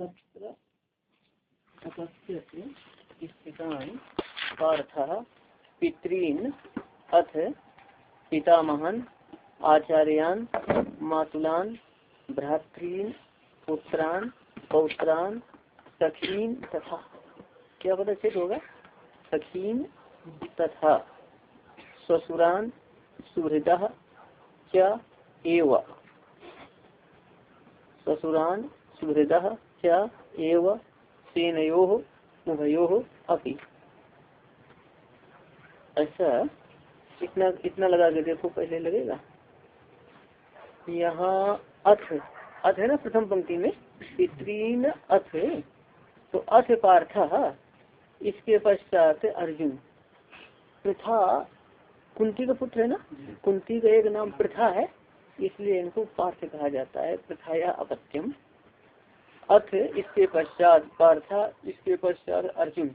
तत्र अथ पितामहन आचार्यान मातुलान भ्रातृन पुत्रान पौत्रान सखीन तथा। क्या चेत होगा? सखीन तथा। ससुरान सुहृद क्या एव। ससुरान सुहृद एव उभयो अपि। अच्छा इतना इतना लगा के देखो, पहले लगेगा। यहाँ अथ अथ है ना प्रथम पंक्ति में? पितृन अथ तो अथ पार्थ, इसके पश्चात अर्जुन। प्रथा, कुंती का पुत्र है ना? कुंती का एक नाम प्रथा है, इसलिए इनको पार्थ कहा जाता है, प्रथाया अपत्यम। अथ इसके पश्चात पार्था इसके पश्चात अर्जुन।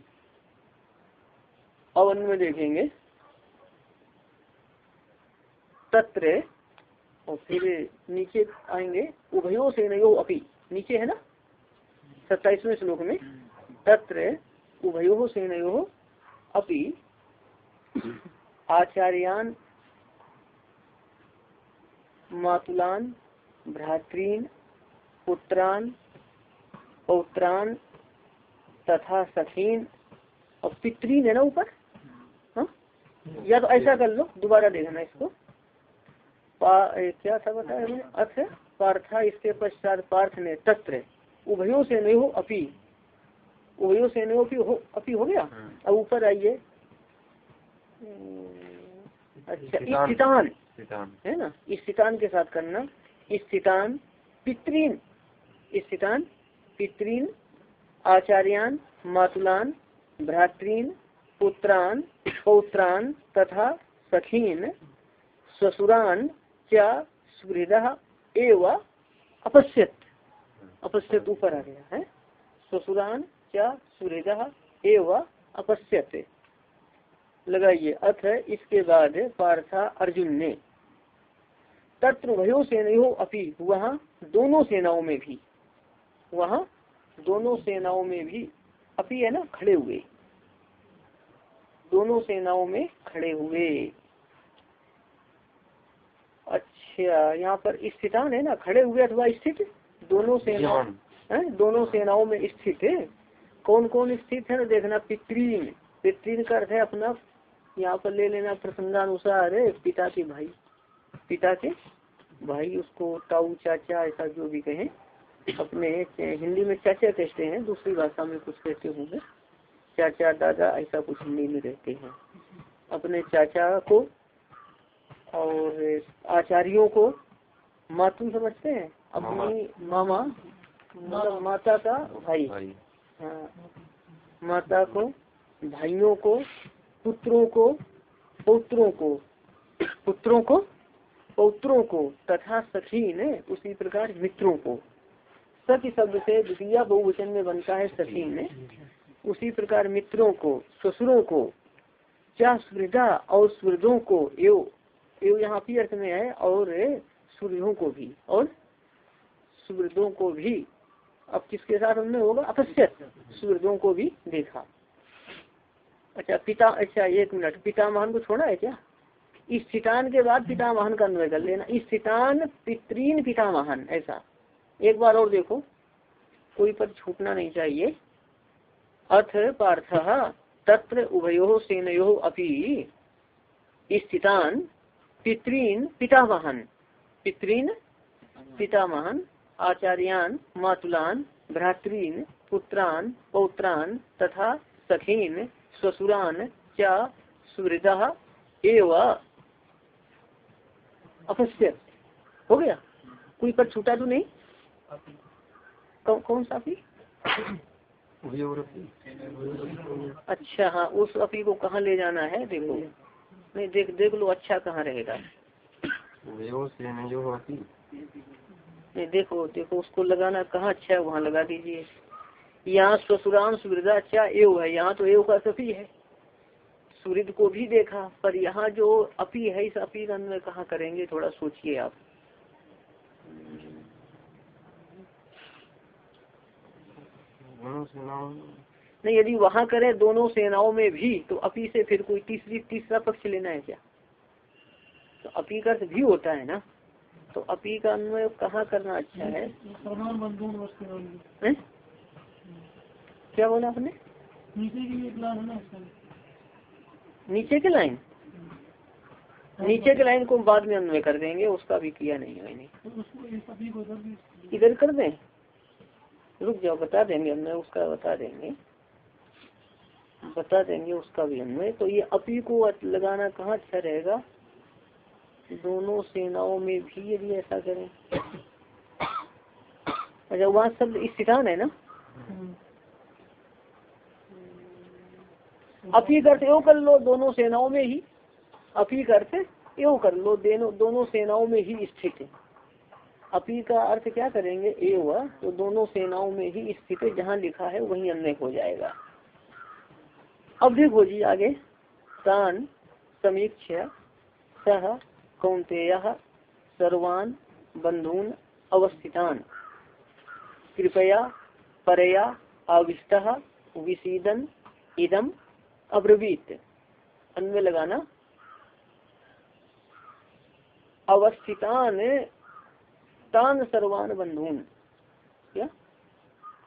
अवन में देखेंगे। तत्र, और फिर नीचे आएँगे, उभयो से नयो अपी। नीचे है ना? सत्ताईसवें श्लोक में। तत्र उभयो से नयो अपी। आचार्यान, मातुलान, भ्रातृन, पुत्रान पौत्रान तथा सखीन और पितृन है ना ऊपर? हाँ? या तो ऐसा कर लो दोबारा देखना इसको। पा क्या था बताया अर्थ पार्था इसके पश्चात पार्थ ने तत्र। उभयों से नहीं हो अपी। उभयों से नहीं हो हो अपी हो गया? अब ऊपर आइए। अच्छा स्थितान है ना? स्थितान के साथ करना। स्थितान पितृन। स्थितान पितृन, आचार्यान, मातुलान, भ्रातृन, पुत्रान, पौत्रान तथा सखीन, ससुरान क्या सुहृद एव अपश्यत। अपश्यत ऊपर आ गया है। ससुरान क्या सुहृद एव अपश्यत। लगाइए अथ इसके बाद पार्था अर्जुन ने। तत्र भयो सेनयो अपी वहाँ दोनों सेनाओं में भी वहाँ दोनों सेनाओं में भी अपी है ना खड़े हुए। दोनों सेनाओं में खड़े हुए। अच्छा यहाँ पर स्थितान है ना खड़े हुए अथवा स्थित? दोनों सेनाओं है? दोनों सेनाओं में स्थित। है कौन कौन स्थित है ना देखना पितृन पितृन का अर्थ है अपना यहाँ पर ले लेना प्रसंगानुसार है पिता के भाई। पिता के भाई उसको ताऊ चाचा ऐसा जो भी कहें। अपने हिंदी में चाचा कहते हैं? दूसरी भाषा में कुछ कहते होंगे। चाचा दादा ऐसा कुछ हिंदी में कहते हैं। अपने चाचा को और आचार्यों को मातुम समझते हैं? अपनी मामा। मतलब माता का भाई। हाँ। माता को भाइयों को पुत्रों को पौत्रों को पुत्रों को पौत्रों को तथा सखी ने उसी प्रकार मित्रों को। सखी शब्द से द्वितीय बहुवचन में बनता है सखीन उसी प्रकार मित्रों को, ससुरों को क्या सुविधा और सुहृदों को एव एव यहाँ अर्थ में है और सुहृदों को भी और सुहृदों को भी। अब किसके साथ हमने होगा? अपश्यत सुहृदों को भी देखा। अच्छा पिता अच्छा एक मिनट पितामहन को छोड़ा है क्या? इस स्थितान के बाद पितामहन का अन्वय कर लेना। इस स्थितान पितृन पितामहन, ऐसा। एक बार और देखो। कोई पर छूटना नहीं चाहिए। अथ पार्थ तत्र उभयो सेनयो अपि स्थितान पितृन पितामहन। पितृन पितामहन, आचार्यान मातुलान, भ्रातृन पुत्रान पौत्रान तथा सखीन ससुरान क्या सुहृद एव। अपश्यत हो गया? कोई पर छूटा तो नहीं? कौन कौन सा अपी अच्छा हाँ उस अपी को कहाँ ले जाना है? देखो। नहीं देख देख लो अच्छा कहाँ रहेगा। नहीं देखो देखो उसको लगाना कहाँ अच्छा है वहाँ लगा दीजिए। यहाँ ससुरान सुवृदा अच्छा एव है यहाँ तो एव का सफी है। सूर्य को भी देखा पर यहाँ जो अपी है इस अपी का अन्वय कहाँ करेंगे थोड़ा सोचिए आप। नहीं यदि वहाँ करे दोनों सेनाओं में भी तो अपी से फिर कोई तीसरी तीसरा पक्ष लेना है क्या? तो अपी का भी होता है ना। तो अपी का अन्वय कहाँ करना अच्छा है? क्या बोला आपने? नीचे के लाइन नीचे के लाइन को बाद में अन्वय कर देंगे उसका भी किया नहीं मैंने इधर कर दें? रुक जाओ, बता देंगे अन्वय उसका बता देंगे। बता देंगे उसका भी अन्वय तो ये अपी को लगाना कहाँ अच्छा रहेगा? दोनों सेनाओं में भी यदि ऐसा करें। अच्छा वहाँ शब्द स्थितान है ना? अपी करते, यो कर लो दोनों सेनाओं में ही। अपी करते, यो कर लो दोनों सेनाओं में ही स्थित है। अपी का अर्थ क्या करेंगे? ए हुआ तो दोनों सेनाओं में ही स्थित जहाँ लिखा है वही अन्य हो जाएगा। अब देखो जी आगे। तान समीक्ष सह कौंतेय सर्वान बंधुन अवस्थितान। कृपया, परया, आविष्ट विशीदन इदम, अब्रवीत। अन्य लगाना। अवस्थितान तान सर्वान बंधुन क्या?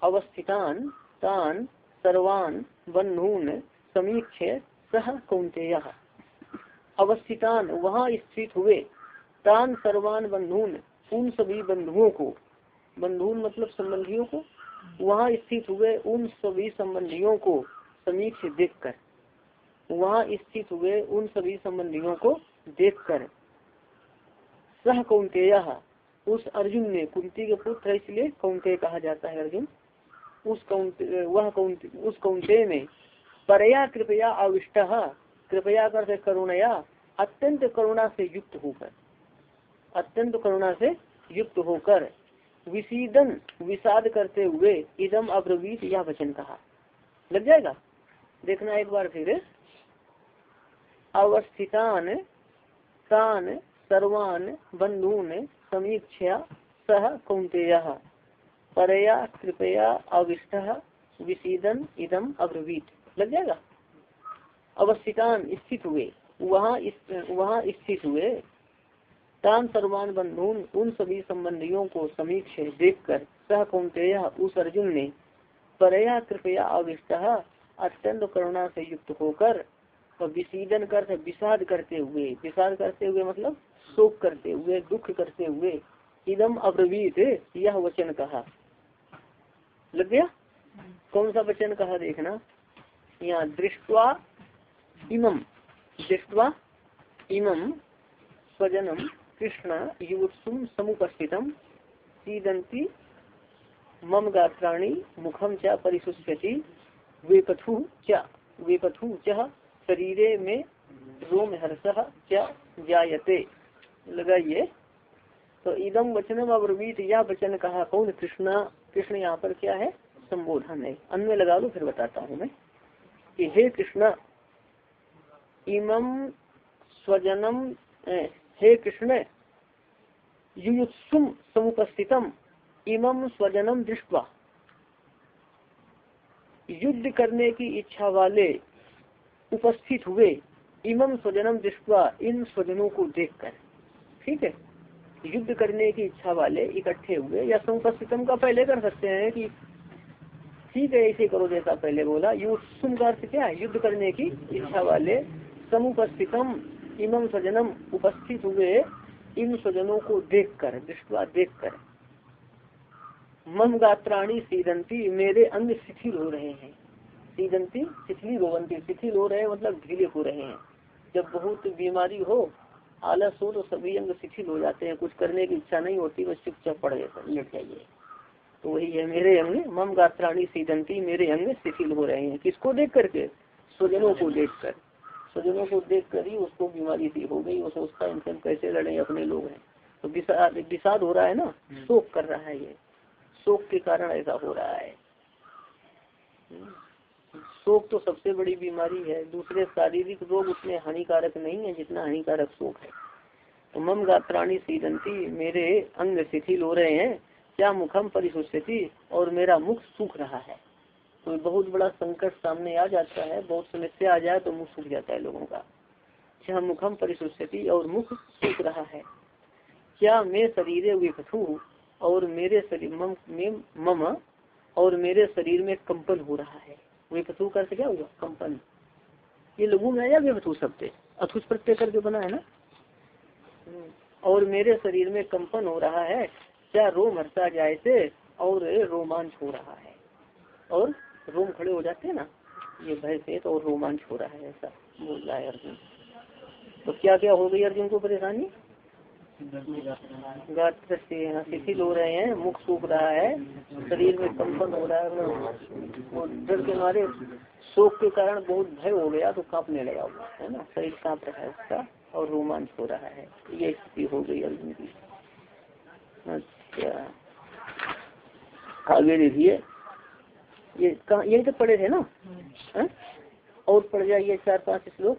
अवस्थितान तान सर्वान बंधुन समीक्ष सह कौंतेय अवस्थितान वहाँ स्थित हुए, तान सर्वान बंधुन उन सभी बंधुओं को। बंधुन मतलब संबंधियों को। वहाँ स्थित हुए उन सभी संबंधियों को समीक्ष देखकर। वहाँ स्थित हुए उन सभी संबंधियों को देखकर। सह कौंतेय उस अर्जुन ने, कुंती के पुत्र, इसलिए कौंते कहा जाता है अर्जुन। उस कौंते, वह कौंते, उस कौंते में, परया कृपया आविष्ट, कृपया कर करुणया, अत्यंत करुणा से युक्त होकर, अत्यंत करुणा से युक्त होकर विशीदन विषाद करते हुए, इदम अब्रवीत, यह वचन कहा। लग जाएगा? देखना एक बार फिर। अवस्थितान, तान, सर्वान बंधुन समीक्षा सह कौंतेय परया, कृपया, अविष्ट विशीदन इदम अब्रवीत। लग जाएगा? अवस्थितान स्थित हुए। वहाँ वहाँ स्थित हुए। तान सर्वान बंधुन उन सभी संबंधियों को समीक्ष देखकर सह कौंतेय उस अर्जुन ने, परया, कृपया, अविष्ट, अत्यंत करुणा से युक्त होकर विशीदन कर विषाद करते हुए, विषाद करते हुए मतलब? शोक करते हुए, दुख करते हुए, इदम अब्रवीत, यह वचन कहा। लग गया? कौन सा वचन कहा देखना? यहाँ दृष्टवा इमम दृष्टवा इमम स्वजनम कृष्ण युवत्सुम समुपस्थितम सीदंती मम गात्राणी मुखम च परिशुष्यति, वेपथु च वेपथु च शरीरे में रोम हर्ष जायते। लगाइए। तो इदम वचनम अब्रवीत। यह वचन कहा, कौन कृष्णा, कृष्ण यहाँ पर क्या है? संबोधन है। अन्य लगा लो, फिर बताता हूँ मैं। कि हे कृष्ण इमम स्वजनम हे कृष्ण, युयुत्सुम समुपस्थितम इमम स्वजनम दृष्टवा। युद्ध करने की इच्छा वाले उपस्थित हुए इमम स्वजनम दृष्टवा इन स्वजनों को देखकर। ठीक है? युद्ध करने की इच्छा वाले इकट्ठे हुए या समुपस्थितम का पहले कर सकते हैं कि ठीक है ऐसे करो जैसा पहले बोला। युद्धम का अर्थ क्या है? युद्ध करने की इच्छा वाले समुपस्थितम इमम स्वजनम उपस्थित हुए, इन स्वजनों को देखकर, दृष्टवा देखकर मम गात्राणी सीदंती, मेरे अंग शिथिल हो रहे हैं। सीदंती, शिथिल होवंती शिथिल हो रहे हैं मतलब ढीले हो रहे हैं। जब बहुत बीमारी हो आलस हो तो सभी अंग शिथिल हो जाते हैं कुछ करने की इच्छा नहीं होती बस चुपचाप पड़ लेट जाइए। तो वही है मेरे अंग मम गात्राणी सीदंती मेरे अंग शिथिल हो रहे हैं। किसको देख करके? स्वजनों को देख कर। स्वजनों को देख कर ही उसको बीमारी सी हो गई उसे उसका इंसान कैसे लड़े अपने लोग हैं। तो विषाद हो रहा है ना? शोक कर रहा है ये। शोक के कारण ऐसा हो रहा है। शोक तो सबसे बड़ी बीमारी है। दूसरे शारीरिक रोग उतने हानिकारक नहीं है जितना हानिकारक शोक है। तो मम गात्राणी सीदंती, मेरे अंग शिथिल हो रहे हैं, क्या मुखम परिशुष्यति और मेरा मुख सूख रहा है? कोई बहुत बड़ा संकट सामने आ जाता है, बहुत समस्या आ जाए तो मुख सूख जाता है लोगों का। क्या मुखम परिशुष्यति और मुख सूख रहा है? क्या मैं शरीर विपथु और मेरे शरीर मम मम और मेरे शरीर में कंपन हो रहा है? विपथु कर क्या हुआ कंपन ये लघु में आया विपथु शब्द अथुष प्रत्यय करके बना है ना? और मेरे शरीर में कंपन हो रहा है, क्या रोम हरता जाए से, और रोमांच हो रहा है। और रोम खड़े हो जाते हैं ना, ये भय से तो रोमांच हो रहा है, ऐसा बोल रहा है अर्जुन। तो क्या क्या हो गई अर्जुन को परेशानी? शिथिल हो रहे हैं मुख सूख रहा है शरीर में कंपन हो रहा है डर के मारे शोक के कारण बहुत भय हो गया तो कांपने लगा हुआ है ना। शरीर काँप रहा है उसका और रोमांच हो रहा है। ये स्थिति हो गई अर्जुन की अच्छा। आगे देखिए। ये कहा यही तो पड़े थे ना? है? और पड़ जाइए चार पाँच श्लोक।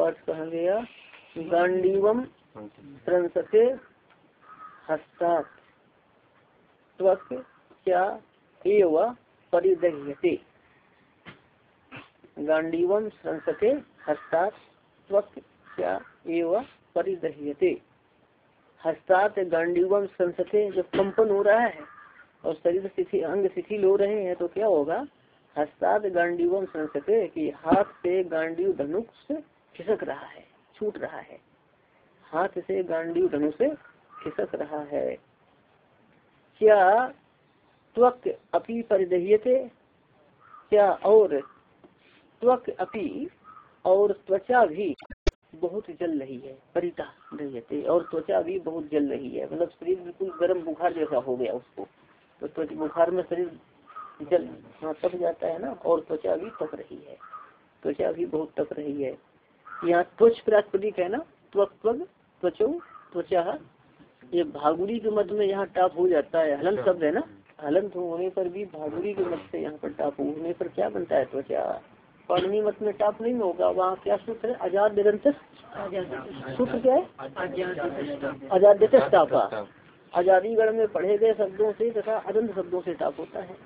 अर्थ कहा गया गांडीवम त्रंसते हस्तात् क्या एव परिदह्यते। गांडीवम संसते हस्तात् क्या एव परिदह्यते। हस्तात् गांडीवम संसते जब कंपन हो रहा है और शरीर स्थिति, अंग शिथिल हो रहे हैं तो क्या होगा? हस्ताद गांडीवम संसते कि हाथ से गांडीव धनुष खिसक रहा है, छूट रहा है। हाथ से गांडीव धनुष खिसक रहा है। क्या त्वक अपी परिदह्यते? क्या और त्वक अपी और त्वचा भी बहुत जल रही है परिता दह्यते और त्वचा भी बहुत जल रही है। मतलब शरीर बिल्कुल गर्म बुखार जैसा हो गया उसको। तो त्वचा, बुखार में शरीर जल हाँ तप जाता है ना, और त्वचा भी तप रही है। त्वचा भी बहुत तप रही है। यहाँ त्वच प्रास्पदिक है ना? त्वक त्वचो त्वचा। ये भागुरी के मत में यहाँ टाप हो जाता है। हलन शब्द है ना? हलन होने पर भी भागुरी के मत से यहाँ पर टाप होने पर क्या बनता है त्वचा? पढ़नी मत में टाप नहीं होगा वहाँ क्या सूत्र है? आज़ाद निरंतर सूत्र क्या है? आज़ाद टापा। आज़ादी गढ़ में पढ़े गए शब्दों से तथा अदंत शब्दों से टाप होता है।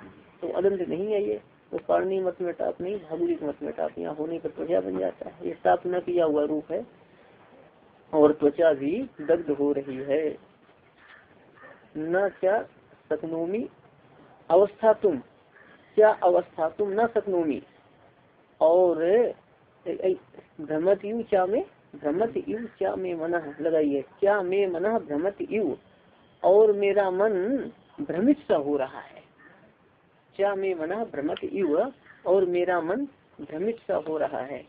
तो अदंत नहीं है ये। तो पारणी मत में टाप नहीं भागुरी मत में टाप यहाँ होने पर त्वचा बन जाता है। ये टाप न किया हुआ रूप है और त्वचा भी दग्ध हो रही है। न क्या सकनोमी अवस्था तुम, क्या अवस्था तुम न सकनोमी और भ्रमत यु क्या में, भ्रमत यु क्या में मन, लगाइए, क्या में मन भ्रमत यु और मेरा मन भ्रमित सा हो रहा है। क्या में मना भ्रमित यु और मेरा मन भ्रमित सा हो रहा है।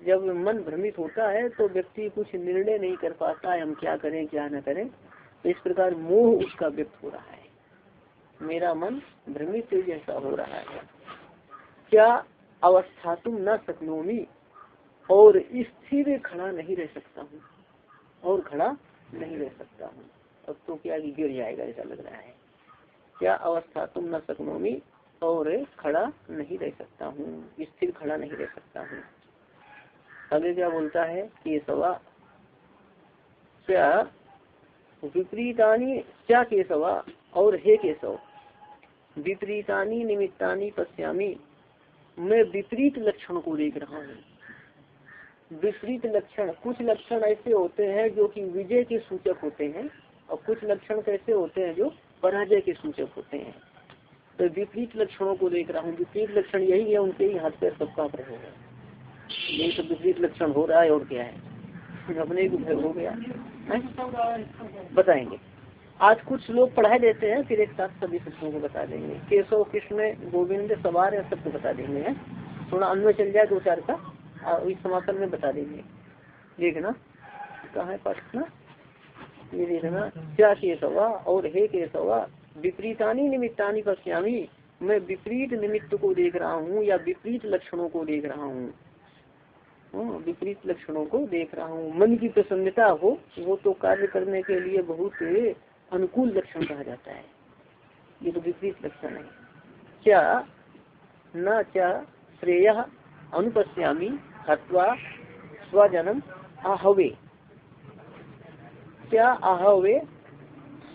जब मन भ्रमित होता है तो व्यक्ति कुछ निर्णय नहीं कर पाता है, हम क्या करें, क्या न करें। तो इस प्रकार मोह उसका व्यक्त हो रहा है। मेरा मन भ्रमित जैसा हो रहा है। क्या अवस्था तुम न सकनोमी, और स्थिर खड़ा नहीं रह सकता हूँ, और खड़ा नहीं रह सकता हूँ। अब तो क्या गिर जाएगा, ऐसा लग रहा है। क्या अवस्था तुम न सकनोमी और खड़ा नहीं रह सकता हूँ, स्थिर खड़ा नहीं रह सकता हूँ। आगे क्या बोलता है कि सवा? क्या? विपरीतानी क्या केसवा और हे केशव विपरीतानी निमित्तानी पश्यामी। मैं विपरीत लक्षण को देख रहा हूँ। विपरीत लक्षण, कुछ लक्षण ऐसे होते हैं जो कि विजय के सूचक होते हैं, और कुछ लक्षण कैसे होते हैं जो पराजय के सूचक होते हैं। तो विपरीत लक्षणों को देख रहा हूँ। विपरीत लक्षण यही है, उनके ही हाथ पैर सबका रहे हैं। यही सब विपरीत लक्षण हो रहा है और क्या है? अपने को हो गया? बताएँगे। आज कुछ लोग पढ़ाई देते हैं, फिर एक साथ सभी शिक्षकों को बता देंगे। केशव, कृष्ण, गोविंद, सवार है सबको बता देंगे। है? थोड़ा अन्य चल जाए दो चार का। इस समापन में बता देंगे। देखना। कहा है पाठ ना? ये देखना। क्या केशवा? और हे केशवा? विपरीतानी निमित्तानी पश्यामी मैं विपरीत निमित्त को देख रहा हूँ या विपरीत लक्षणों को देख रहा हूँ? हाँ, विपरीत लक्षणों को देख रहा हूँ। मन की प्रसन्नता हो वो तो कार्य करने के लिए बहुत अनुकूल लक्षण कहा जाता है। ये तो विपरीत लक्षण है। क्या? न क्या? श्रेय अनुपस्यामी हवा स्वजनम आहवे। क्या आहवे?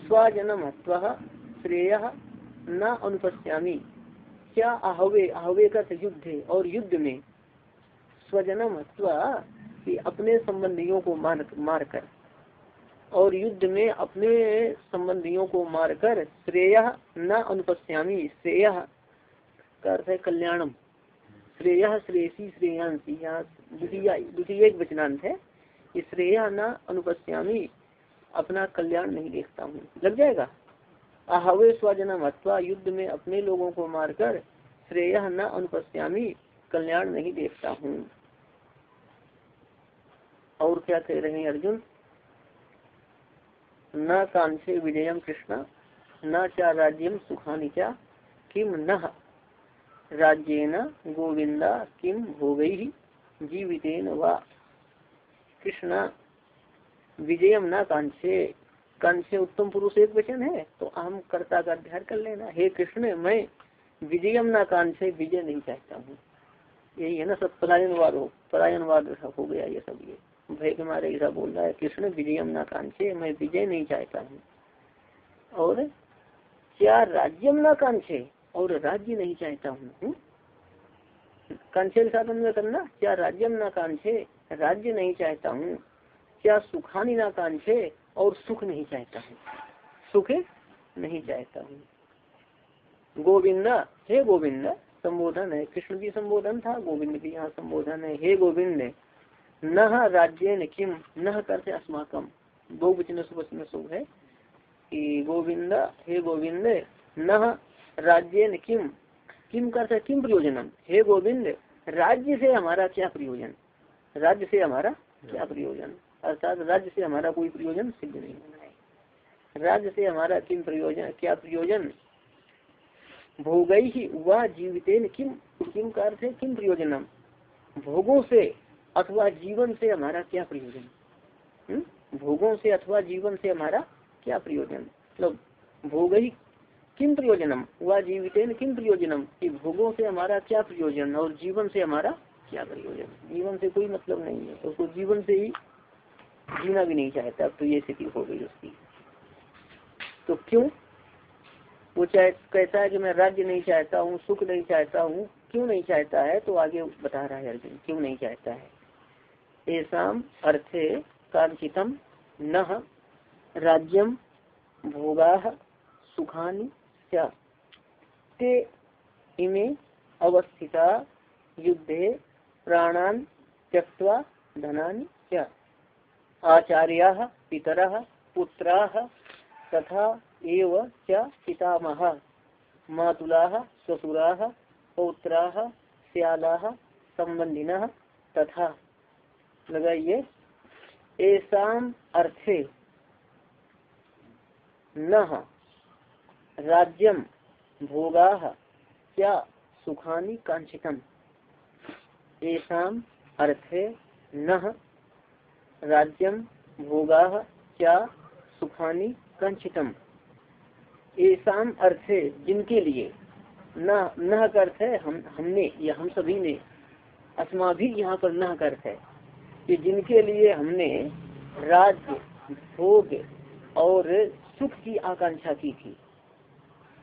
स्वजनम हत्वा श्रेय न अनुपस्यामी। क्या आहवे आहवे का युद्ध और युद्ध में स्वजनम हत्वा अपने संबंधियों को मार मार कर और युद्ध में अपने संबंधियों को मारकर श्रेय न अनुपस्यामी। श्रेय का अर्थ है कल्याणम। श्रेय श्रेयसी श्रेयांसी। यहाँ द्वितीय एक वचनांत है कि श्रेय न अनुपस्यामी। अपना कल्याण नहीं देखता हूँ। लग जाएगा? आहवे स्वजनम अथवा युद्ध में अपने लोगों को मारकर श्रेय न अनुपस्यामी, कल्याण नहीं देखता हूँ। और क्या कह रहे हैं अर्जुन? न कांसे विजयम कृष्ण, न चा राज्यम सुखानी चा किम न? राज्येन गोविंदा किम भोग जीवितेन वा? कृष्ण विजयम न कांसे कांसे उत्तम पुरुष एक वचन है तो अहम कर्ता का अध्ययन कर लेना। हे कृष्ण, मैं विजयम न कांसे विजय नहीं चाहता हूँ। यही है ना सब पलायनवाद हो पलायनवाद हो गया ये सब ये। भय के मारे ऐसा बोल रहा है, कृष्ण विजयम न कांचे मैं विजय नहीं चाहता हूँ। और क्या राज्यम न कांचे और राज्य नहीं चाहता हूँ? हम्म? साधन में करना। क्या राज्यम न कांचे राज्य नहीं चाहता हूँ? क्या सुखानी ना कांचे और सुख नहीं चाहता हूँ। सुख नहीं चाहता हूँ। गोविंदा हे गोविंद संबोधन है। कृष्ण भी संबोधन था गोविंद भी यहाँ संबोधन है। हे गोविंद न राज्य किम न करते अस्माकम दो वचन सुवचन शुभ है कि गोविंद हे गोविंद न राज्य ने किम किम करते किम प्रयोजनम? हे गोविंद राज्य से हमारा क्या प्रयोजन? राज्य से हमारा क्या प्रयोजन? अर्थात राज्य से हमारा कोई प्रयोजन सिद्ध नहीं होना है। राज्य से हमारा किम प्रयोजन, क्या प्रयोजन? भोग ही वह जीवित किम किम का किम प्रयोजनम? भोगों से अथवा जीवन से हमारा क्या प्रयोजन? हम्म? भोगों से अथवा जीवन से हमारा क्या प्रयोजन? मतलब भोग ही किम प्रयोजनम? वह जीवित किम प्रयोजनम? कि भोगों से हमारा क्या प्रयोजन और जीवन से हमारा क्या प्रयोजन? जीवन से कोई मतलब नहीं है उसको तो जीवन से ही जीना भी नहीं चाहता तो ये स्थिति हो गई उसकी। तो क्यों? वो चाहे, कहता है कि मैं राज्य नहीं चाहता हूँ, सुख नहीं चाहता हूँ, क्यों नहीं चाहता है? तो आगे बता रहा है अर्जुन, क्यों नहीं चाहता है? ऐसा अर्थे कांचितम न राज्यम भोगा सुखानि ते इमे अवस्थिता युद्धे प्राणान त्यक्वा धनानि क्या आचार्या पितर, पुत्रा तथा एव च पितामह। मातुला, ससुरा, पौत्रा श्याला संबंधिन तथा। लगाइए। ऐसा अर्थे न राज्यम भोगा क्या सुखानी कांक्षितम? ऐसा अर्थे न राज्यम भोगा क्या सुखानी कांक्षितम ऐसा अर्थ है जिनके लिए? न न अर्थ है हम, हमने या हम सभी ने अस्मा भी यहाँ पर न अर्थ है। कि जिनके लिए हमने राज्य, भोग और सुख की आकांक्षा की थी।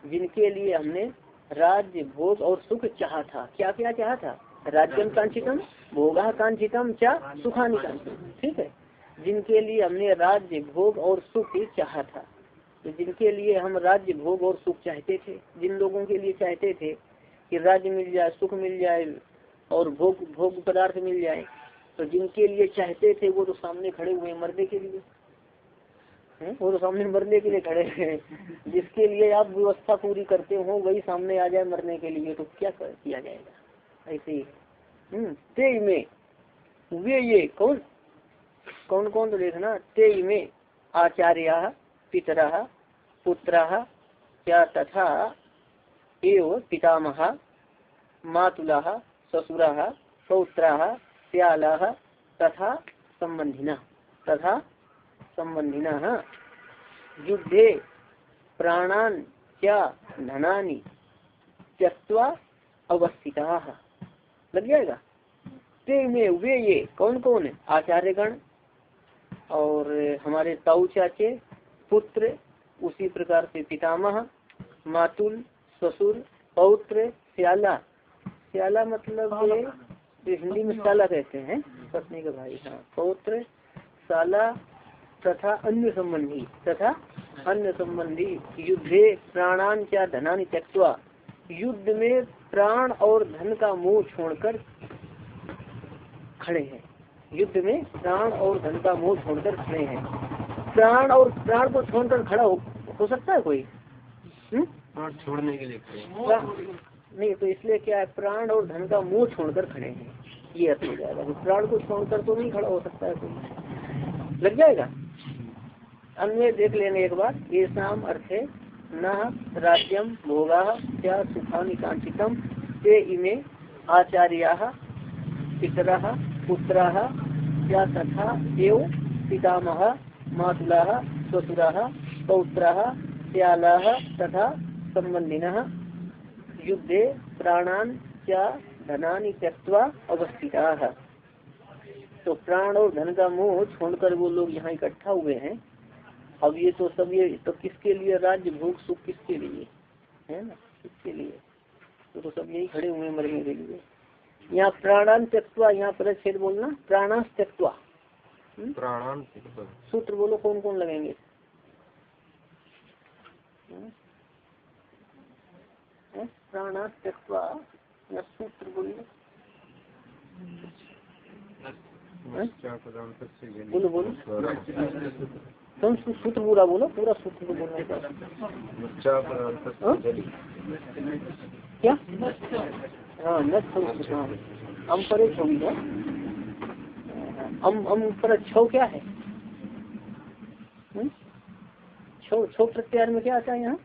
जिनके लिए हमने राज्य, भोग और सुख चाहा था। क्या क्या चाहा था? राज्यम कांचितम भोगा कांचितम क्या सुखानी कांचितम ठीक है? जिनके लिए हमने राज्य, भोग और सुख चाहा था। तो जिनके लिए हम राज्य, भोग और सुख चाहते थे, जिन लोगों के लिए चाहते थे कि राज्य मिल जाए, सुख मिल जाए और भोग भोग पदार्थ मिल जाए तो जिनके लिए चाहते थे वो तो सामने खड़े हुए मरने के लिए। है? वो तो सामने मरने के लिए खड़े हैं। जिसके लिए आप व्यवस्था पूरी करते हो, वही सामने आ जाए मरने के लिए तो क्या किया जाएगा? ऐसे ही हम्म में वे ये कौन? कौन कौन तो देखना तेज में आचार्य, पितर, पुत्र क्या तथा एव पितामह, मातुला, ससुर, पौत्र श्याला तथा संबंधिना। तथा संबंधिना। युद्धे प्राणान क्या धनानि त्यक्वा अवस्थिता। लग जाएगा? ते में वे ये कौन कौन है? आचार्य गण और हमारे ताऊ चाचे, पुत्र, उसी प्रकार से पितामह, मातुल, ससुर, पौत्र श्याला श्याला मतलब हिंदी में साला कहते हैं, पत्नी का भाई हाँ पौत्र साला तथा अन्य संबंधी, तथा अन्य संबंधी युद्धे प्राणान क्या धनानि त्यक्वा युद्ध में प्राण और धन का मोह छोड़कर खड़े हैं। युद्ध में प्राण और धन का मोह छोड़कर खड़े हैं। प्राण और प्राण को छोड़कर खड़ा हो, हो सकता है कोई? हम्म? प्राण छोड़ने के लिए नहीं तो इसलिए क्या है? प्राण और धन का मोह छोड़कर खड़े हैं। ये अर्थ हो। जाएगा प्राण को छोड़कर तो नहीं खड़ा हो सकता है कोई। लग जाएगा? अन्य देख लेने एक बार ये शाम अर्थ है न राज्यम भोगा क्या सुखानी कांचितम ते इमे आचार्या, पितर, पुत्र तथा एव पितामह, मातुला ससुरा पौत्र तथा संबंधिन युद्धे प्राणान क्या धनानी त्यक्वा अवस्थिता। तो प्राण और धन का मोह छोड़कर वो लोग यहाँ इकट्ठा हुए हैं। अब ये तो सब ये तो किसके लिए राज्य भोग सुख किसके लिए है ना किसके लिए तो, तो सब यही खड़े हुए मरने के लिए यहाँ प्राणान त्यक्वा यहाँ पर छेद बोलना प्राणान त्यक्वा हम्म? प्राणान सूत्र बोलो कौन कौन लगेंगे हम्म? प्राणा त्यक्वा या सूत्र बोलिए बोलो बोलो तुम सूत्र पूरा बोलो, पूरा सूत्र को बोलना क्या? हाँ नट हाँ। अम पर अम अम पर छो क्या है? छो छो प्रत्यार में क्या आता है यहाँ?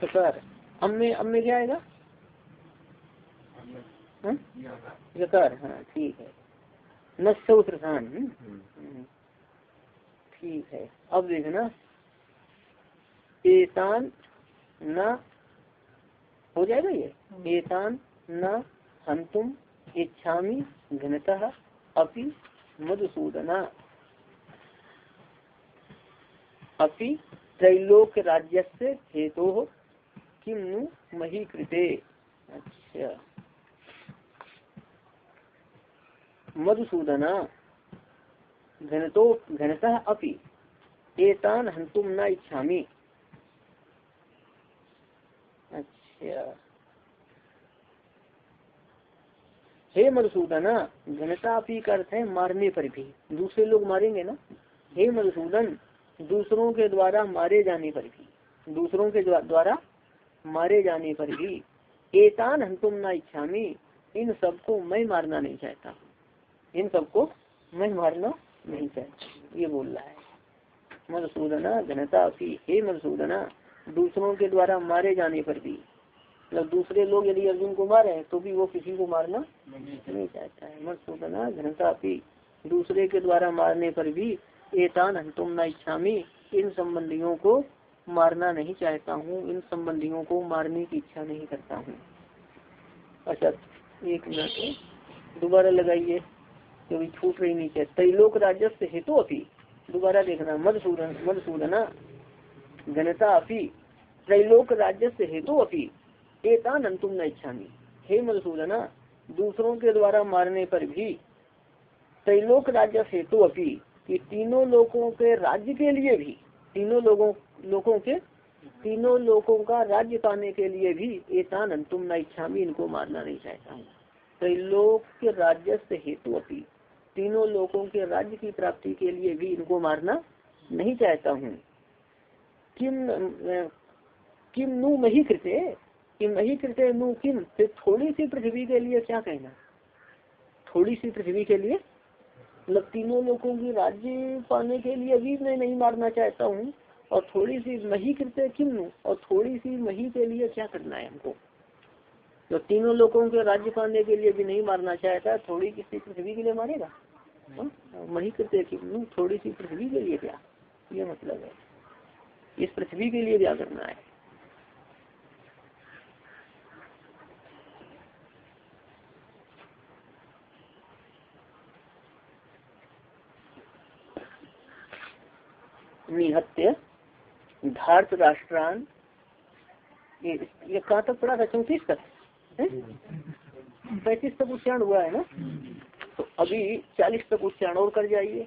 सकार अम में अम में क्या आएगा? यकार हाँ ठीक है। न प्रधान ठीक है। अब देखना एतान न हो जाएगा ये? एतान न हंतुम इच्छामी घनतः अपि मधुसूदना। अपि त्रैलोक राज्य से हेतु किम मही कृते अच्छा। मधुसूदना घनतो घनतः अपि, एतान हंतुम न इच्छामी। अच्छा। हे मधुसूदना, घनता अपी का अर्थ है मारने पर भी। दूसरे लोग मारेंगे ना? हे मधुसूदन, दूसरों के द्वारा मारे जाने पर भी। दूसरों के द्वारा मारे जाने पर भी। एतान हम तुम ना इच्छा इन सबको मैं मारना नहीं चाहता। इन सबको मैं मारना नहीं चाहता ये बोल रहा है। मधुसूदना घनता हे मधुसूदना दूसरों के द्वारा मारे जाने पर भी। मतलब दूसरे लोग यदि अर्जुन को मारे तो भी वो किसी को मारना नहीं चाहता। है। मधुसूदना घनता दूसरे के द्वारा मारने पर भी एतान तुम न इच्छा इन संबंधियों को मारना नहीं चाहता हूँ। इन संबंधियों को मारने की इच्छा नहीं करता हूँ। अच्छा एक मिनट। दोबारा लगाइए। क्योंकि छूट रही नीचे तैलोक राजस्व हेतु अभी दोबारा देखना, मधुसूदन, मधुसूदना घनता अभी त्रैलोक राजस्व हेतु अभी एतान अंतुम न इच्छा हे मधुसूदना, दूसरों के द्वारा मारने पर भी त्रैलोक राज्य हेतु अभी कि तीनों लोगों के राज्य के लिए भी, तीनों लोगों लोगों के, तीनों लोगों का राज्य पाने के लिए भी एतान तुम न इच्छा इनको मारना नहीं चाहता हूँ। त्रैलोक से हेतु अपनी तीनों लोगों के राज्य की प्राप्ति के लिए भी इनको मारना नहीं चाहता हूँ। किम किम नु मही कृते? किम मही कृते नु किम? फिर थोड़ी सी पृथ्वी के लिए क्या कहना? थोड़ी सी पृथ्वी के लिए? मतलब तीनों लोगों की राज्य पाने के लिए भी मैं नहीं मारना चाहता हूँ। और थोड़ी सी मही करते किम और थोड़ी सी मही के लिए क्या करना है हमको? तो तीनों लोगों के राज्य पाने के लिए भी नहीं मारना चाहता, थोड़ी किसी पृथ्वी के लिए मारेगा? मही करते किम थोड़ी सी पृथ्वी के लिए क्या? ये मतलब है। इस पृथ्वी के लिए क्या करना है? निहत्य धार्त राष्ट्रान ये ये कहाँ तक पड़ा था? चौतीस तक? पैंतीस तक उच्चारण हुआ है ना? तो अभी चालीस तक उच्चारण और कर जाइए।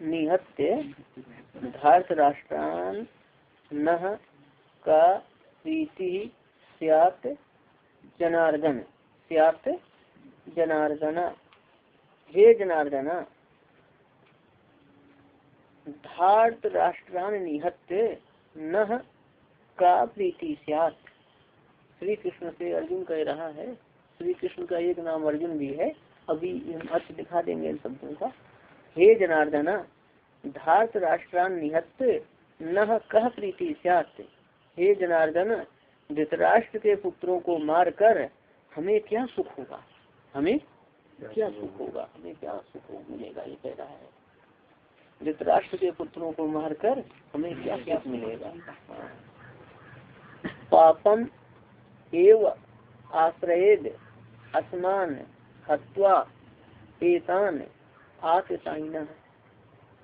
निहत्य धार्त राष्ट्रान न का प्रीति सियात जनार्दन, सियात जनार्दना। हे जनार्दना धार्त राष्ट्रान निहत्य न का प्रीति सियात। श्री कृष्ण से अर्जुन कह रहा है श्री कृष्ण का एक नाम अर्जुन भी है। अभी हम अर्थ दिखा देंगे इन शब्दों का। हे जनार्दना धार्त राष्ट्रान निहत न कह प्रीति हे जनार्दन, धृतराष्ट्र के पुत्रों को मार कर हमें क्या सुख होगा? हमें क्या सुख होगा? हमें क्या सुख मिलेगा? ये कह रहा है। धृतराष्ट्र के पुत्रों को मार कर हमें क्या क्या मिलेगा? पापम एव आश्रयेद, असमान, हत्वा, एतान आतताइन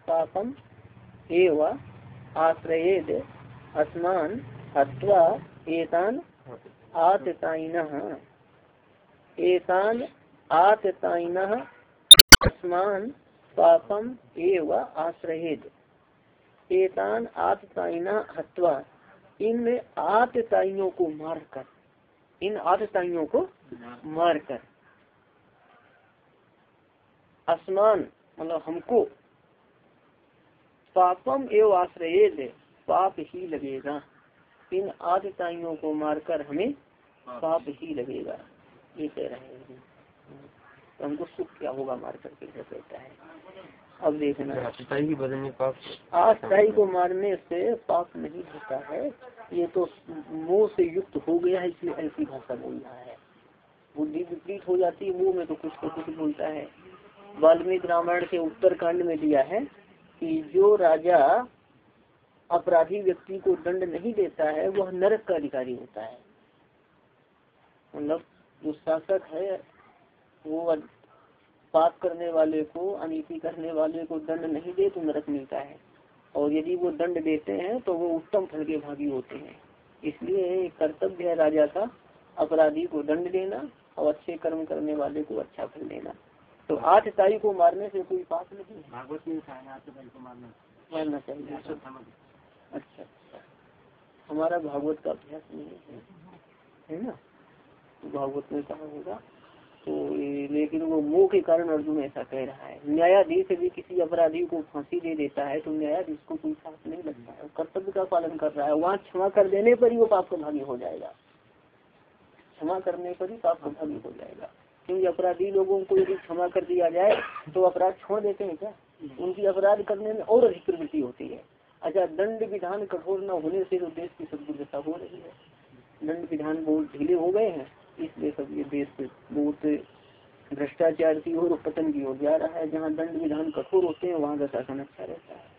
पापम एव आश्रयेद। अस्मान हत्वा एतान आतताइन एतान आतताइन अस्मान पापम एव आश्रयेद। एतान आतताइन हत्वा। इन आतताइयों को मारकर। इन आतताइयों को मारकर। आसमान मतलब हमको। पापम एवं आश्रय दे पाप ही लगेगा। इन आदिताइयों को मारकर हमें पाप ही लगेगा। ये कह रहे हैं। तो हमको सुख क्या होगा मार करके कहता है? अब देखना। पाप आस्थाई को मारने से पाप नहीं होता है। ये तो मुँह से युक्त हो गया है इसलिए ऐसी भाषा बोल रहा है। बुद्धि विपरीत हो जाती है मुँह में तो कुछ तो कुछ बोलता है। वाल्मीकि रामायण के उत्तर कांड में दिया है कि जो राजा अपराधी व्यक्ति को दंड नहीं देता है, वह नरक का अधिकारी होता है। मतलब जो शासक है, वो पाप करने वाले को, अनिति करने वाले को दंड नहीं दे तो नरक मिलता है। और यदि वो दंड देते हैं तो वो उत्तम फल के भागी होते हैं। इसलिए कर्तव्य है राजा का, अपराधी को दंड देना और अच्छे कर्म करने वाले को अच्छा फल देना। तो आठ ताई को मारने से कोई पाप नहीं? भागवत में को मारना चाहिए। अच्छा अच्छा। हमारा भागवत का अभ्यास नहीं है है ना? तो भागवत में कहा होगा तो लेकिन वो मोह के कारण अर्जुन ऐसा कह रहा है। न्यायाधीश यदि किसी अपराधी को फांसी दे देता है तो न्यायाधीश को कोई साथ नहीं लगता है। कर्तव्य का पालन कर रहा है। वहाँ क्षमा कर देने पर ही वो पाप का भागी हो जाएगा। क्षमा करने पर ही पाप का भागी हो जाएगा। क्योंकि अपराधी लोगों को यदि क्षमा कर दिया जाए तो अपराध छोड़ देते हैं क्या? उनकी अपराध करने में और अधिक प्रवृत्ति होती है। अच्छा दंड विधान कठोर न होने से तो देश की सदुर्दशा हो रही है। दंड विधान बहुत ढीले हो गए हैं, इसलिए सब ये देश बहुत भ्रष्टाचार की ओर पतन की ओर जा रहा है। जहाँ दंड विधान कठोर होते हैं, वहाँ का शासन अच्छा रहता है।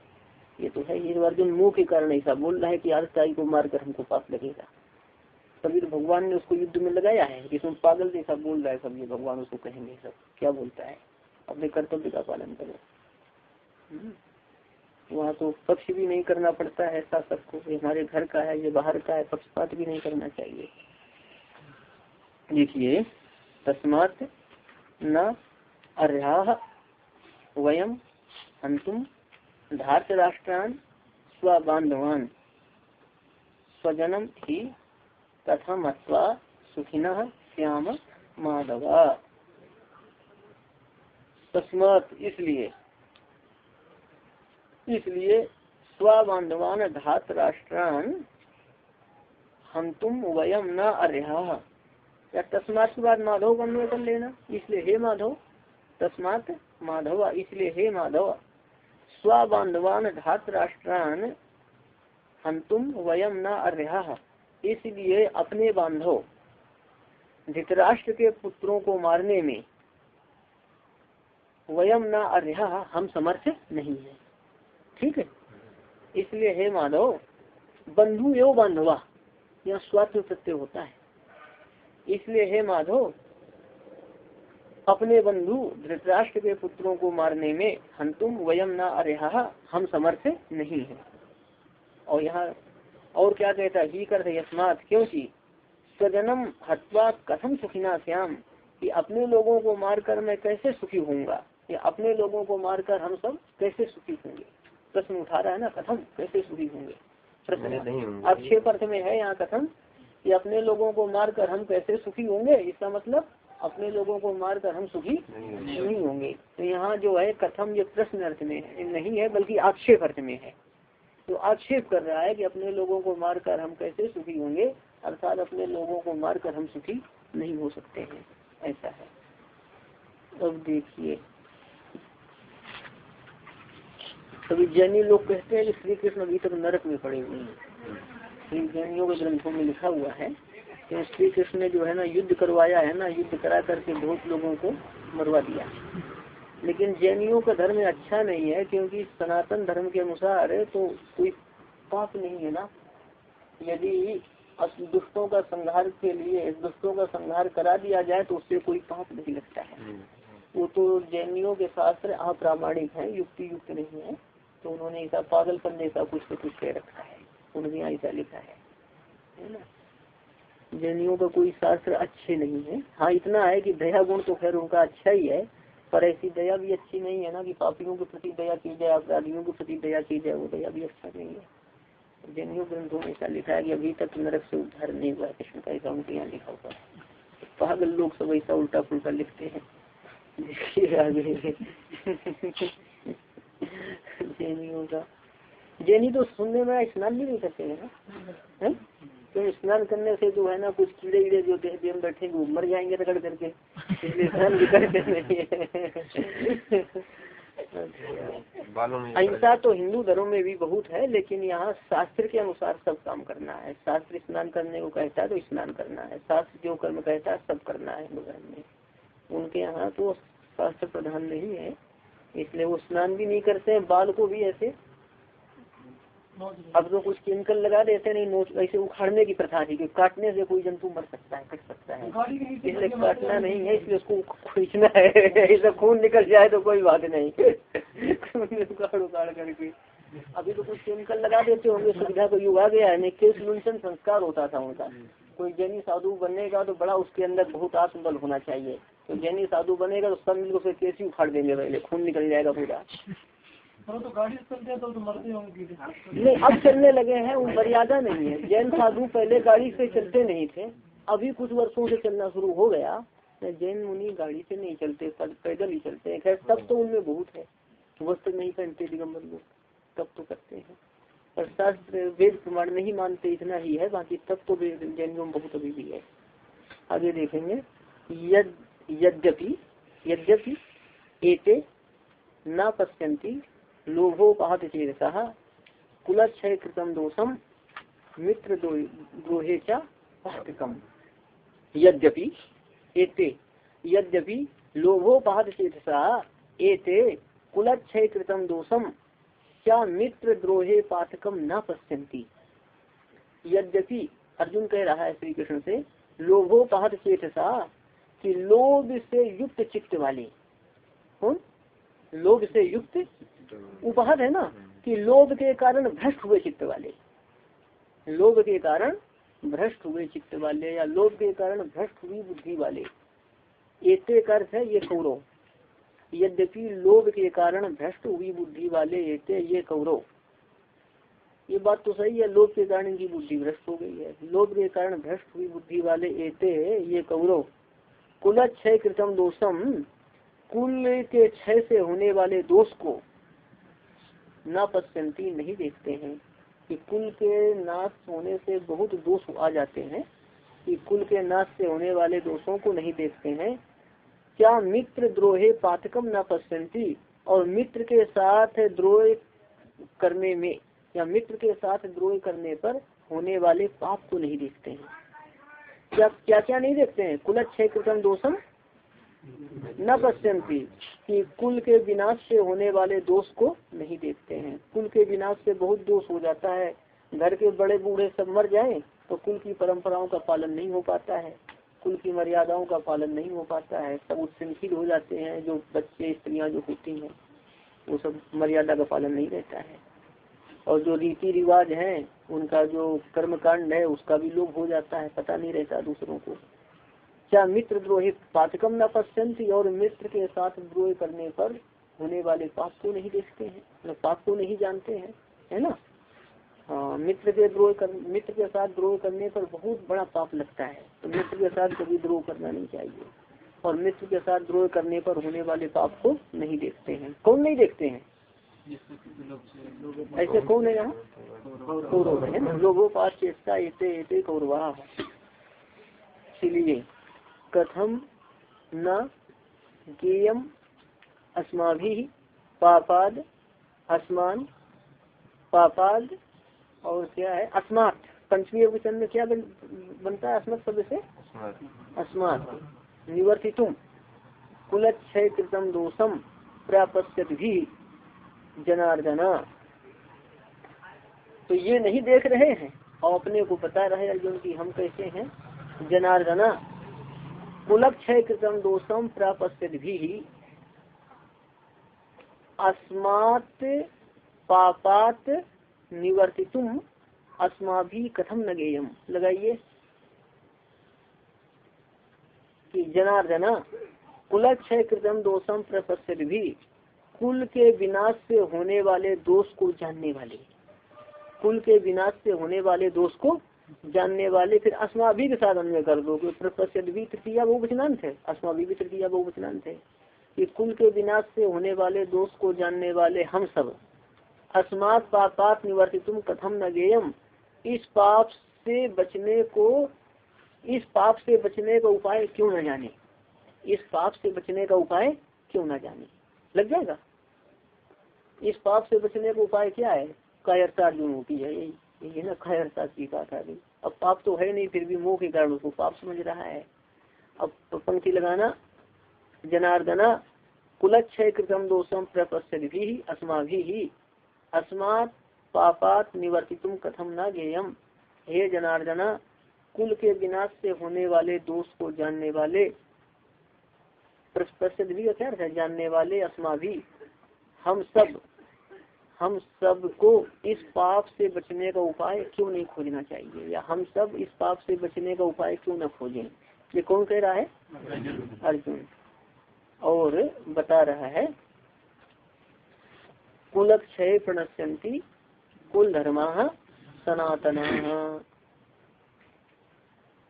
ये तो है, ये अर्जुन मुँह के कारण ऐसा बोल रहा है कि आज को मारकर हमको पाप लगेगा। तभी तो भगवान ने उसको युद्ध में लगाया है। कि तुम पागल जैसा बोल रहा है सब ये भगवान उसको कहेंगे सब क्या बोलता है? अपने कर्तव्य का पालन करो। हम्म। वहाँ तो पक्ष भी नहीं करना पड़ता है शासक को ये हमारे घर का है ये बाहर का है पक्षपात भी नहीं करना चाहिए। देखिए तस्मात न अर्हा वयम अंतुम धार्त राष्ट्रान स्वबांधवान स्वजनम ही कथम अथवा सुखिन श्याम माधवा। तस्मत इसलिए इसलिए स्वबांधवान धात राष्ट्रान हम तुम वयम न अर्हा। या तस्मात के बाद माधव बनने कर लेना? इसलिए हे माधव। तस्मात माधव, इसलिए हे माधव। स्वबांधवान धात राष्ट्रान हंतुम वयम न अर्हा। इसलिए अपने बांधव, धृतराष्ट्र के पुत्रों को मारने में वयम न अर्हा हम समर्थ नहीं है। ठीक है? इसलिए हे माधव, बंधु यो बांधवा, यह स्वात्म प्रत्यय होता है। इसलिए हे माधव, अपने बंधु, धृतराष्ट्र के पुत्रों को मारने में हंतुम वयम न अरेहा हम समर्थ नहीं है। और यहाँ और क्या कहता है? ही कर यस्मात। क्योंकि स्वजनम हत्वा कथम सुखिना श्याम कि अपने लोगों को मारकर मैं कैसे सुखी होऊँगा? या अपने लोगों को मारकर हम सब कैसे सुखी होंगे? प्रश्न उठा रहा है ना कथम कैसे सुखी होंगे? प्रश्न आक्षेप अर्थ में है यहाँ कथम कि अपने लोगों को मारकर हम कैसे सुखी होंगे? इसका मतलब अपने लोगों को मारकर हम सुखी नहीं होंगे। तो यहाँ जो है कथम ये प्रश्न अर्थ में नहीं है बल्कि आक्षेप अर्थ में है। तो आक्षेप कर रहा है कि अपने लोगों को मारकर हम कैसे सुखी होंगे? अर्थात अपने लोगों को मारकर हम सुखी नहीं हो सकते हैं। ऐसा है। अब देखिए। सभी जैनी लोग कहते हैं कि श्री कृष्ण अभी तक नरक में पड़े हुए हैं। जैनियों के ग्रंथों में लिखा हुआ है कि श्री कृष्ण ने जो है ना युद्ध करवाया है ना, युद्ध करा करके बहुत लोगों को मरवा दिया। लेकिन जैनियों का धर्म अच्छा नहीं है क्योंकि सनातन धर्म के अनुसार तो कोई पाप नहीं है ना। यदि दुष्टों का संहार के लिए दुष्टों का संहार करा दिया जाए तो उससे कोई पाप नहीं लगता है। हम्म। वो तो जैनियों के शास्त्र अप्रामाणिक है युक्ति युक्त नहीं है तो उन्होंने ऐसा पागलपन जैसा कुछ तो कुछ कह रखा है। उन्होंने ऐसा लिखा है। है ना? जैनियों का कोई शास्त्र अच्छे नहीं है। हाँ इतना है कि दया गुण तो खैर उनका अच्छा ही है पर ऐसी दया भी अच्छी नहीं है ना कि पापियों के प्रति दया की जाए, अपराधियों के प्रति दया की जाए, वो दया भी अच्छा नहीं है। जैनियों ग्रंथों में ऐसा लिखा है कि अभी तक नरक से उद्धार नहीं हुआ कृष्ण का ऐसा उनके यहाँ लिखा हुआ है। पागल लोग सब ऐसा उल्टा पुल्टा लिखते हैं। जैनियों का जैनी तो सुनने में स्नान भी नहीं करते हैं ना? तो स्नान करने से जो है ना कुछ कीड़े कीड़े जो देह में बैठेंगे वो मर जाएँगे रगड़ करके। इसलिए स्नान भी करते नहीं है। अहिंसा तो हिंदू धर्म में भी बहुत है लेकिन यहाँ शास्त्र के अनुसार सब काम करना है। शास्त्र स्नान करने को कहता है तो स्नान करना है। शास्त्र जो कर्म कहता है सब करना है हिंदू धर्म में। उनके यहाँ तो शास्त्र प्रधान नहीं है इसलिए वो स्नान भी नहीं करते हैं बाल को भी ऐसे अब तो कुछ केमिकल लगा देते नहीं नोच ऐसे उखाड़ने की प्रथा थी कि काटने से कोई जंतु मर सकता है कट सकता है। इसलिए काटना नहीं है इसलिए उसको खींचना है। ऐसा खून निकल जाए तो कोई बात नहीं। उखाड़ उखाड़ करके। अभी तो कुछ केमिकल लगा देते होंगे सुविधा को युग आ गया है केस लुंसन संस्कार होता था उनका। कोई जैनी साधु बनेगा तो बड़ा उसके अंदर बहुत आत्मबल होना चाहिए। तो जैनी साधु बनेगा तो सब मिलकर केस ही उखाड़ देंगे पहले खून निकल जाएगा पूरा। नहीं, अब चलने लगे हैं वो मर्यादा नहीं है। जैन साधु पहले गाड़ी से चलते नहीं थे, अभी कुछ वर्षों से चलना शुरू हो गया। जैन मुनि गाड़ी से नहीं चलते पैदल ही चलते हैं। खैर, तब तो उनमें बहुत है। वस्त्र नहीं पहनते दिगम्बर लोग, तब तो करते हैं। और शास्त्र, वेद प्रमाण नहीं मानते इतना ही है, बाकी तब तो जैन में बहुत अभी भी है। आगे देखेंगे। यद्यपि यद्यपि, एते न पश्यन्ति लोभोपाहत चेतसा कुलक्षय कृतम दोषम मित्र द्रोहे चा यद्यपि, एते, यद्यपि लोभोपाहत चेतसा एते कुलक्षय कृतम दोषम क्या मित्र द्रोहे पाठकम न पश्यंती यद्यपि, अर्जुन कह रहा है श्री कृष्ण से लोभोपाहत चेतसा कि लोभ से युक्त चित्त वाले। लोभ से युक्त उपहत है ना कि लोभ के कारण भ्रष्ट हुए चित्त वाले। लोभ के कारण भ्रष्ट हुए चित्त वाले या लोभ के कारण भ्रष्ट हुई बुद्धि वाले। एक अर्थ है, ये कौरव। यद्यपि लोभ के कारण भ्रष्ट हुई बुद्धि वाले ये कौरव। ये बात तो सही है, लोभ के कारण इनकी बुद्धि भ्रष्ट हो गई है। लोभ के कारण भ्रष्ट हुई बुद्धि वाले एते ये कौरव। कुल क्षय कृतम दोषम। कुल के क्षय से होने वाले दोष को न पश्यंती नहीं देखते हैं कि कुल के नाश होने से बहुत दोष आ जाते हैं, कि कुल के नाश से होने वाले दोषों को नहीं देखते हैं। क्या मित्र द्रोहे पाठकम न पश्यंती और मित्र के साथ द्रोह करने में, या मित्र के साथ द्रोह करने पर होने वाले पाप को नहीं देखते हैं? क्या क्या क्या नहीं देखते हैं? कुल छह कृतम दोषम न पश्यंती कि कुल के विनाश से होने वाले दोष को नहीं देखते हैं। कुल के विनाश से बहुत दोष हो जाता है। घर के बड़े बूढ़े सब मर जाए तो कुल की परंपराओं का पालन नहीं हो पाता है। कुल की मर्यादाओं का पालन नहीं हो पाता है। सब उत्सनशील हो जाते हैं, जो बच्चे, स्त्रियाँ जो होती हैं, वो सब मर्यादा का पालन नहीं रहता है। और जो रीति रिवाज है, उनका जो कर्म कांड है, उसका भी लोभ हो जाता है। पता नहीं रहता दूसरों को। क्या मित्र द्रोही पातकम न पश्यंती और मित्र के साथ द्रोह करने पर होने वाले पाप को नहीं देखते हैं? मतलब पाप को नहीं जानते हैं, है ना? हाँ मित्र के द्रोह कर, मित्र के साथ द्रोह करने पर बहुत बड़ा पाप लगता है। तो मित्र के साथ कभी द्रोह करना नहीं चाहिए। और मित्र के साथ द्रोह करने पर होने वाले पाप को नहीं देखते हैं। कौन नहीं देखते हैं? ऐसे कौन है यहाँ? कौरव है लोगों पास चेष्टा, एते एते कौरवा। इसलिए कथम न गेयम अस्मा पापाद अस्मान पापाद और क्या है? अस्मात। पंचमी वचन में क्या बन, बनता है अस्मत शब्द से? अस्मात। निवर्तितुम। कुलक्षय कृतम दोषम प्रापस्यत भी जनार्दना। तो ये नहीं देख रहे हैं और अपने को बता रहे अर्जुन की हम कैसे हैं? जनार्दना। कुलक्षय कृतम दोषम प्रापस्यत भी। अस्मात पापात कथम न गेयम? लगाइए कि जनार्दना कुलक्षय कृतम दोषम प्रपस्थित भी। कुल के विनाश से होने वाले दोष को जानने वाले। कुल के विनाश से होने वाले दोष को जानने वाले, फिर अस्मा भी के साथ अन्य कर दो तृतीया बहुवचनांत है। अस्मा भी तृतीया बहुवचनांत है। कि कुल के विनाश से होने वाले दोष को जानने वाले हम सब। अस्मात पापात निवर्तितुम कथम न गेयम। इस पाप से बचने को, इस पाप से बचने का उपाय क्यों न जाने? इस पाप से बचने का उपाय क्यों न जाने? लग जाएगा? इस पाप से बचने का उपाय क्या है? कायरता अर्जुन होती है यही। ये ना कायरता की बात आ गई। अब पाप तो है नहीं, फिर भी मोह के कारण उसको पाप समझ रहा है। अब पंक्ति लगाना, जनार्दना कुलक्षय कृतम दोषम प्रपस्थ भी अस्मा भी ही। अस्मात पापात निवर्तितुम कथम न गेयम? हे जनार्दना, कुल के विनाश से होने वाले दोष को जानने वाले प्रसिद्ध भी क्या जानने वाले अस्मा भी हम सब हम सबको इस पाप से बचने का उपाय क्यों नहीं खोजना चाहिए? या हम सब इस पाप से बचने का उपाय क्यों न खोजें? ये कौन कह रहा है? अर्जुन। और बता रहा है कुल क्षय प्रणश्यंती कुल धर्म सनातन।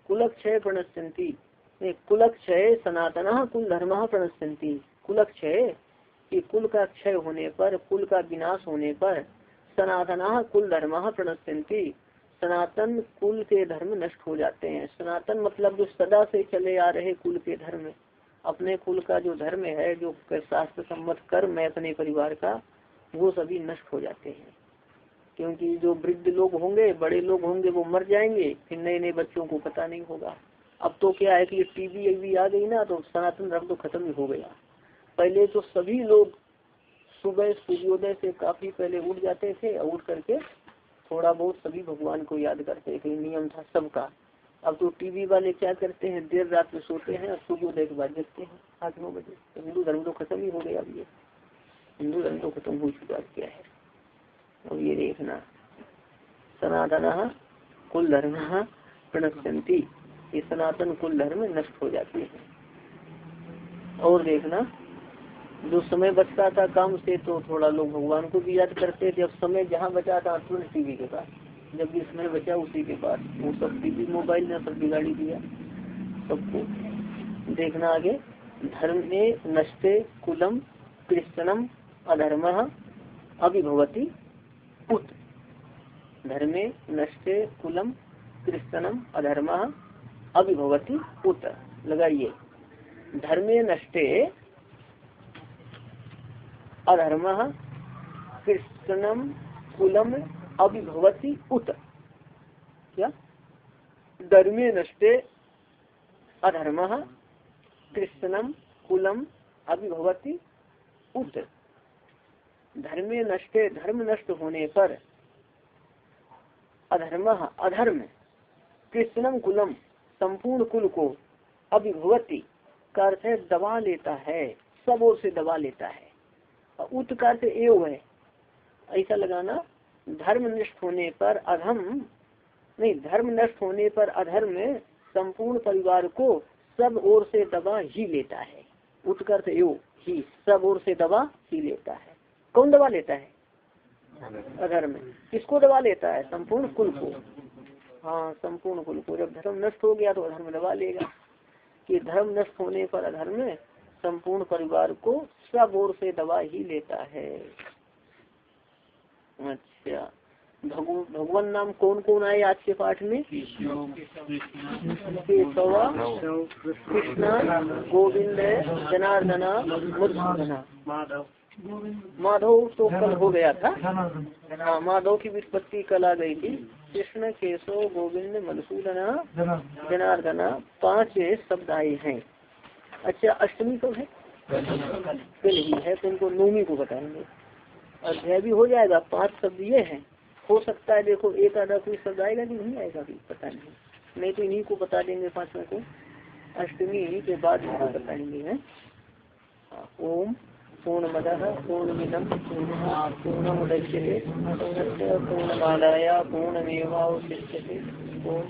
कुलक्षय प्रणश्यंती कुलक्षय सनातन कुल धर्म प्रणश्यंती कुलक्षय कि कुल का क्षय होने पर, कुल का विनाश होने पर सनातन कुल धर्म प्रणश्यंती सनातन कुल के धर्म नष्ट हो जाते हैं। सनातन मतलब जो सदा से चले आ रहे कुल के धर्म अपने कुल का जो धर्म है, जो शास्त्र सम्मत कर्म है अपने परिवार का, वो सभी नष्ट हो जाते हैं। क्योंकि जो वृद्ध लोग होंगे, बड़े लोग होंगे, वो मर जाएँगे, फिर नए नए बच्चों को पता नहीं होगा। अब तो क्या है कि टीवी अभी आ गई ना तो सनातन धर्म तो खत्म ही हो गया। पहले तो सभी लोग सुबह सूर्योदय से काफ़ी पहले उठ जाते थे उठ करके थोड़ा बहुत सभी भगवान को याद करते थे, नियम था सबका। अब तो टीवी वाले क्या करते हैं, देर रात में सोते हैं और सूर्योदय के बाद जगते हैं। आठ नौ बजे तो हिंदू धर्म तो खत्म ही हो गया अब ये। हिंदू धर्म तो खत्म हो चुका क्या है। अब ये देखना। सनातन कुल धर्म प्रणश्यंती ये सनातन कुल धर्म नष्ट हो जाते हैं। और देखना जो समय बचता था काम से तो थोड़ा लोग भगवान को भी याद करते थे। अब समय जहाँ बचा था तुरंत टीवी के पास। जब भी समय बचा उसी के पास। वो सब टीवी मोबाइल ने सब बिगाड़ी दिया। सबको देखना आगे। धर्म नष्टे कुलम कृष्णम अधर्म अभिभवती उत। धर्मे नष्टे कुलम कृष्णम अधर्म अभिभवती उत। लगाइए। धर्मे नष्टे अधर्म कृष्णम कुलम अभिभवती उत। क्या? धर्मे नष्टे अधर्म कृष्णम कुलम अभिभवती उत। धर्मे नष्टे, धर्म नष्ट होने पर अधर्म अधर्म कृष्णम कुलम संपूर्ण कुल को अभिभवती। का अर्थ है, दबा लेता है, सब ओर से दबा लेता है। उत का एव है। ऐसा लगाना, धर्म नष्ट होने पर अधम नहीं, धर्म नष्ट होने पर अधर्म संपूर्ण परिवार को सब ओर से दबा ही लेता है। उत्कर्ष एव ही सब ओर से दबा ही लेता है। कौन दबा लेता है? अधर्म। किसको दबा लेता है? संपूर्ण कुल को। हाँ संपूर्ण कुल को। जब धर्म नष्ट हो गया तो अधर्म दबा लेगा। कि धर्म नष्ट होने पर अधर्म संपूर्ण परिवार को सब ओर से दबा ही लेता है। अच्छा। भगवान नाम कौन कौन आए आज के पाठ में? केशवा कृष्ण, गोविंद, जनार्दना, मधुसूदना। माधव तो कल हो गया था। हाँ माधव की विस्पत्ति कल आ गई थी। कृष्ण, केशव, गोविंद, मधुसूदना, जनार्दना, पाँच शब्द आए हैं। अच्छा अष्टमी कब है? कल ही है तो इनको नौमी को बताएँगे अध्याय भी हो जाएगा, पाँच शब्द ये हैं। हो सकता है, देखो, एक आधा कोई शब्द आएगा कि नहीं आएगा अभी पता नहीं। नहीं तो इन्हीं को बता देंगे पांचवा को अष्टमी के बाद बताएँगे, है? ओम पूर्ण मद पूर्णमिदम पूर्णमुदच्यते। पूर्ण पूर्णमादाय पूर्णमेवावशिष्यते। ओम